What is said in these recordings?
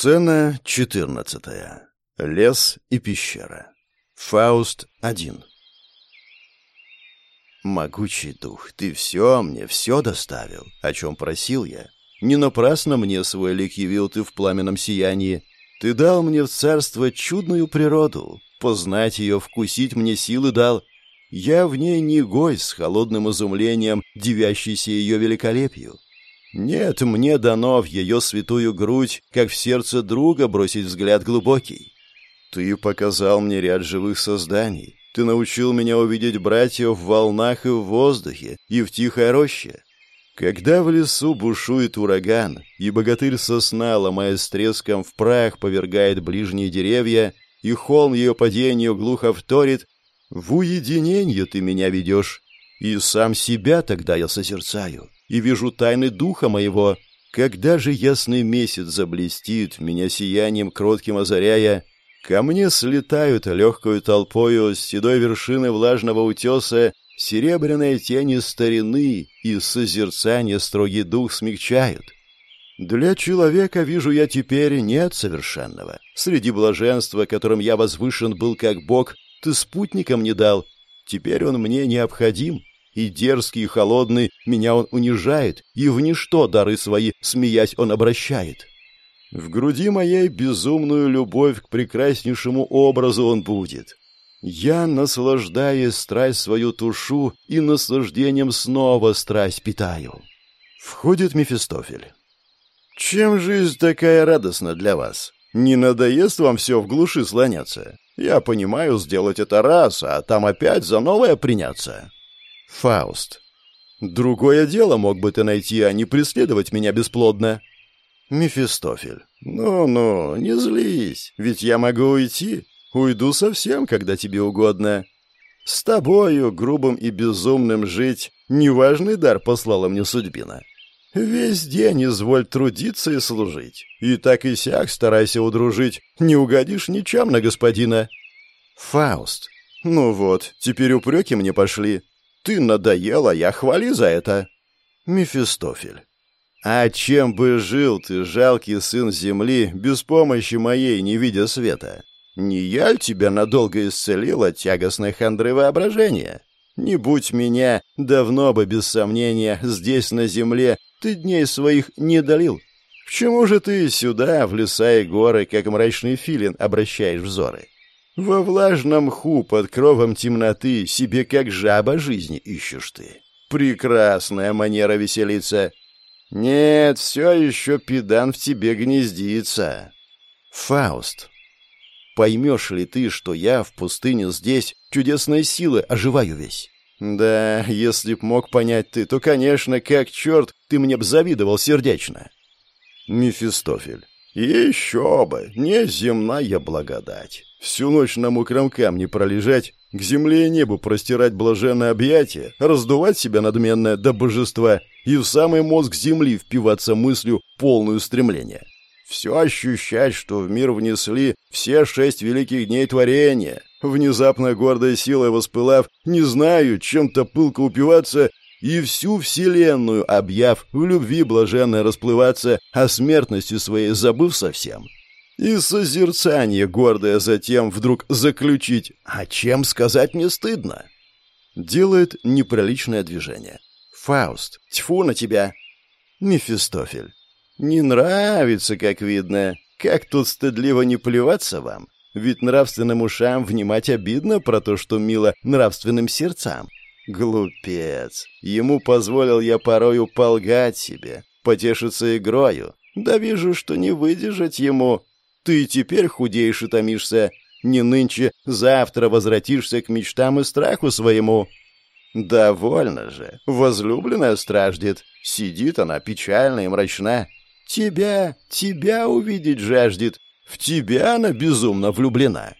Сцена четырнадцатая. Лес и пещера. Фауст один. Могучий дух, ты все мне, все доставил, о чем просил я. Не напрасно мне свой лик явил ты в пламенном сиянии. Ты дал мне в царство чудную природу, познать ее, вкусить мне силы дал. Я в ней не гость с холодным изумлением, дивящийся ее великолепию. Нет, мне дано в ее святую грудь, как в сердце друга бросить взгляд глубокий. Ты показал мне ряд живых созданий. Ты научил меня увидеть братьев в волнах и в воздухе, и в тихой роще. Когда в лесу бушует ураган, и богатырь сосна, ломая с треском в прах, повергает ближние деревья, и холм ее падению глухо вторит, в уединение ты меня ведешь, и сам себя тогда я созерцаю и вижу тайны духа моего. Когда же ясный месяц заблестит, меня сиянием кротким озаряя, ко мне слетают легкою толпою с седой вершины влажного утеса серебряные тени старины и созерцание строгий дух смягчают. Для человека, вижу я теперь, нет совершенного. Среди блаженства, которым я возвышен был как Бог, ты спутником не дал. Теперь он мне необходим, и дерзкий, и холодный, меня он унижает, и в ничто дары свои, смеясь, он обращает. В груди моей безумную любовь к прекраснейшему образу он будет. Я, наслаждаясь страсть свою тушу, и наслаждением снова страсть питаю. Входит Мефистофель. Чем жизнь такая радостна для вас? Не надоест вам все в глуши слоняться? Я понимаю, сделать это раз, а там опять за новое приняться. Фауст. Другое дело мог бы ты найти, а не преследовать меня бесплодно. Мефистофель. Ну-ну, не злись, ведь я могу уйти. Уйду совсем, когда тебе угодно. С тобою, грубым и безумным, жить неважный дар послала мне судьбина. Весь день изволь трудиться и служить. И так и сяк старайся удружить, не угодишь ничем на господина. Фауст. Ну вот, теперь упреки мне пошли. Ты надоела, я хвали за это. Мефистофель. А чем бы жил ты, жалкий сын земли, без помощи моей, не видя света? Не я тебя надолго исцелил от тягостной хандры воображения? Не будь меня, давно бы, без сомнения, здесь, на земле, ты дней своих не долил. Почему же ты сюда, в леса и горы, как мрачный филин, обращаешь взоры? Во влажном мху под кровом темноты себе как жаба жизни ищешь ты. Прекрасная манера веселиться. Нет, все еще педан в тебе гнездится. Фауст, поймешь ли ты, что я в пустыне здесь чудесной силы оживаю весь? Да, если б мог понять ты, то, конечно, как черт, ты мне б завидовал сердечно. Мефистофель. Еще бы, неземная благодать. Всю ночь на мокром камне пролежать, к земле и небу простирать блаженное объятие, раздувать себя надменное до божества и в самый мозг земли впиваться мыслью полную стремления. Все ощущать, что в мир внесли все шесть великих дней творения, внезапно гордой силой воспылав, не знаю, чем-то пылко упиваться и всю вселенную объяв, в любви блаженно расплываться, о смертности своей забыв совсем — и созерцание гордое затем вдруг заключить «А чем сказать мне стыдно?» Делает неприличное движение. «Фауст, тьфу на тебя!» Мефистофель. «Не нравится, как видно. Как тут стыдливо не плеваться вам? Ведь нравственным ушам внимать обидно про то, что мило нравственным сердцам. Глупец. Ему позволил я порою полгать себе, потешиться игрою. Да вижу, что не выдержать ему, ты теперь худеешь и томишься. Не нынче, завтра возвратишься к мечтам и страху своему. Довольно же. Возлюбленная страждет. Сидит она печальна и мрачна. Тебя, тебя увидеть жаждет. В тебя она безумно влюблена.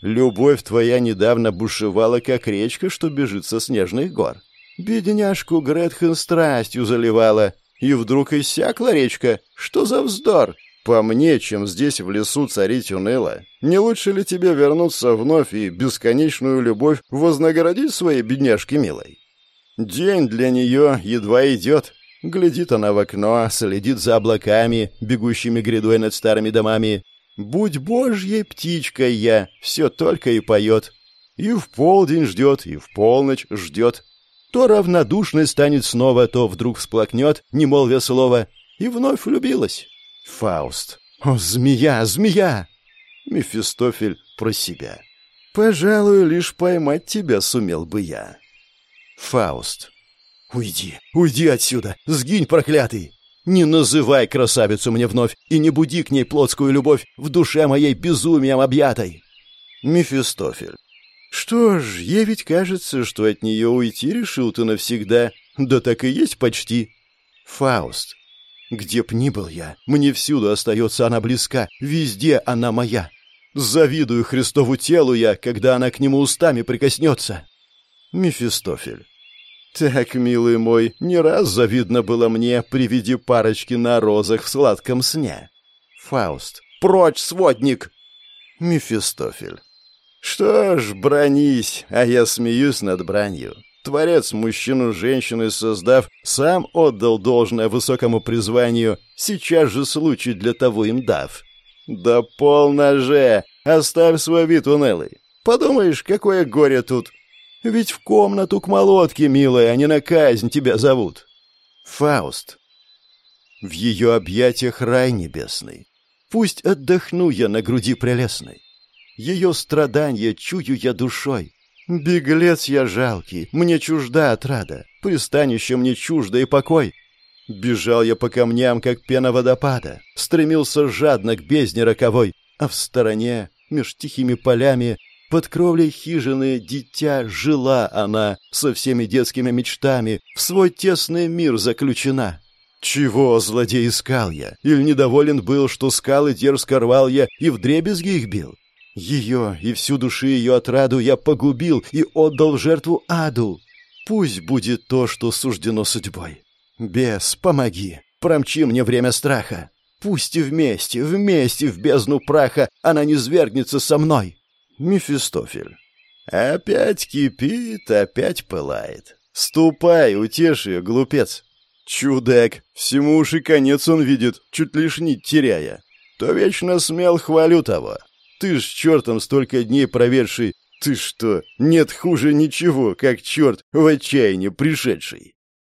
Любовь твоя недавно бушевала, как речка, что бежит со снежных гор. Бедняжку Гретхен страстью заливала. И вдруг иссякла речка. Что за вздор? По мне, чем здесь в лесу царить уныло. Не лучше ли тебе вернуться вновь и бесконечную любовь вознаградить своей бедняжке милой? День для нее едва идет. Глядит она в окно, следит за облаками, бегущими грядой над старыми домами. Будь божьей птичкой я, все только и поет. И в полдень ждет, и в полночь ждет. То равнодушной станет снова, то вдруг всплакнет, не молвя слова, и вновь влюбилась. Фауст. О, змея, змея! Мефистофель про себя. Пожалуй, лишь поймать тебя сумел бы я. Фауст. Уйди, уйди отсюда, сгинь, проклятый! Не называй красавицу мне вновь и не буди к ней плотскую любовь в душе моей безумием объятой. Мефистофель. Что ж, ей ведь кажется, что от нее уйти решил ты навсегда. Да так и есть почти. Фауст. Где б ни был я, мне всюду остается она близка, везде она моя. Завидую Христову телу я, когда она к нему устами прикоснется. Мефистофель. Так, милый мой, не раз завидно было мне при виде парочки на розах в сладком сне. Фауст. Прочь, сводник! Мефистофель. Что ж, бронись, а я смеюсь над бранью. Творец мужчину женщины создав, сам отдал должное высокому призванию, сейчас же случай для того им дав. Да полно же! Оставь свой вид унылый. Подумаешь, какое горе тут. Ведь в комнату к молотке, милая, а не на казнь тебя зовут. Фауст. В ее объятиях рай небесный. Пусть отдохну я на груди прелестной. Ее страдания чую я душой. Беглец я жалкий, мне чужда отрада, пристанище мне чуждо и покой. Бежал я по камням, как пена водопада, стремился жадно к бездне роковой, а в стороне, меж тихими полями, под кровлей хижины дитя жила она со всеми детскими мечтами, в свой тесный мир заключена. Чего, злодей, искал я? Или недоволен был, что скалы дерзко рвал я и вдребезги их бил? Ее и всю души ее отраду я погубил и отдал в жертву аду. Пусть будет то, что суждено судьбой. Бес, помоги, промчи мне время страха. Пусть и вместе, вместе в бездну праха она не свергнется со мной. Мефистофель. Опять кипит, опять пылает. Ступай, утешь ее, глупец. Чудак, всему уж и конец он видит, чуть лишь нить теряя. То вечно смел хвалю того. Ты ж чертом столько дней проведший. Ты что, нет хуже ничего, как черт в отчаянии пришедший.